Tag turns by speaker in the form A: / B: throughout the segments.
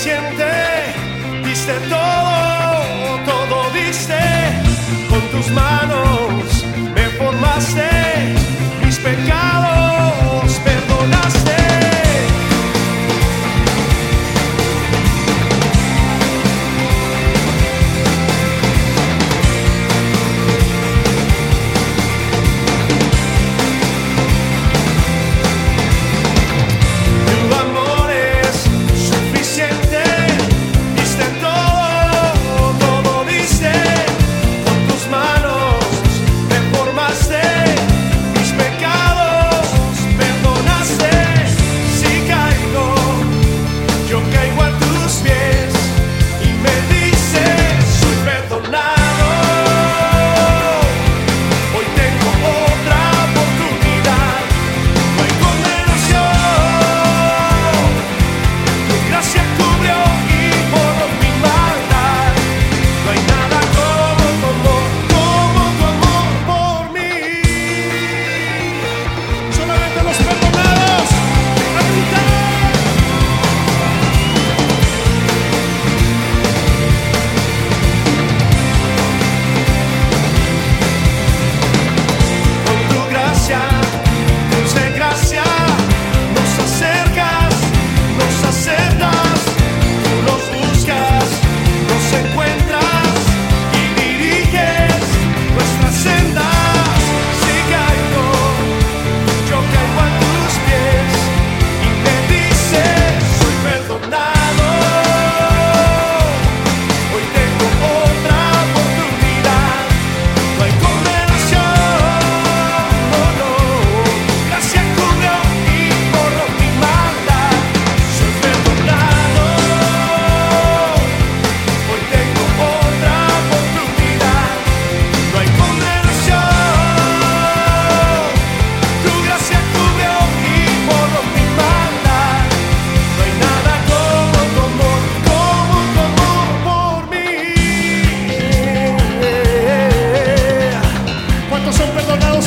A: suficiente, diste todo, todo diste, con tus manos me formaste.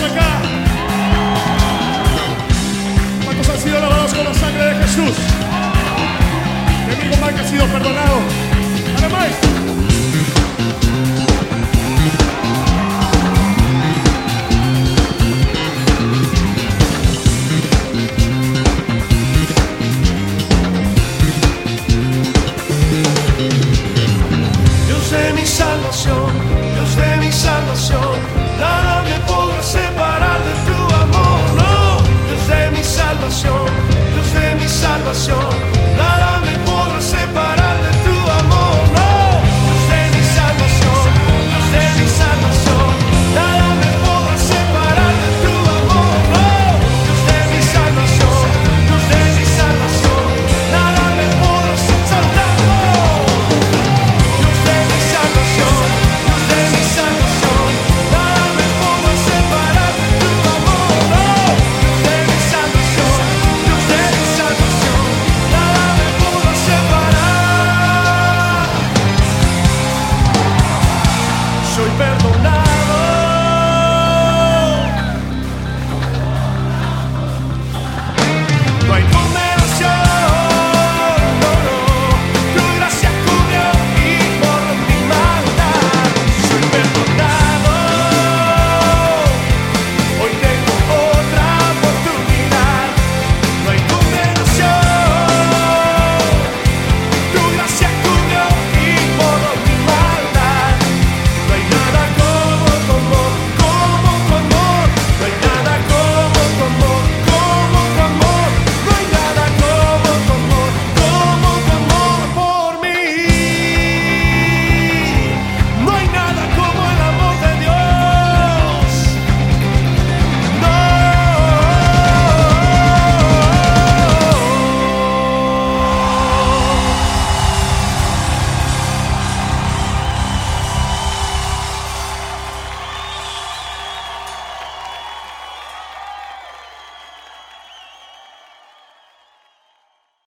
A: Acá. ¿Cuántos han sido lavados con la sangre de Jesús? Mi amigo Mike ha sido perdonado.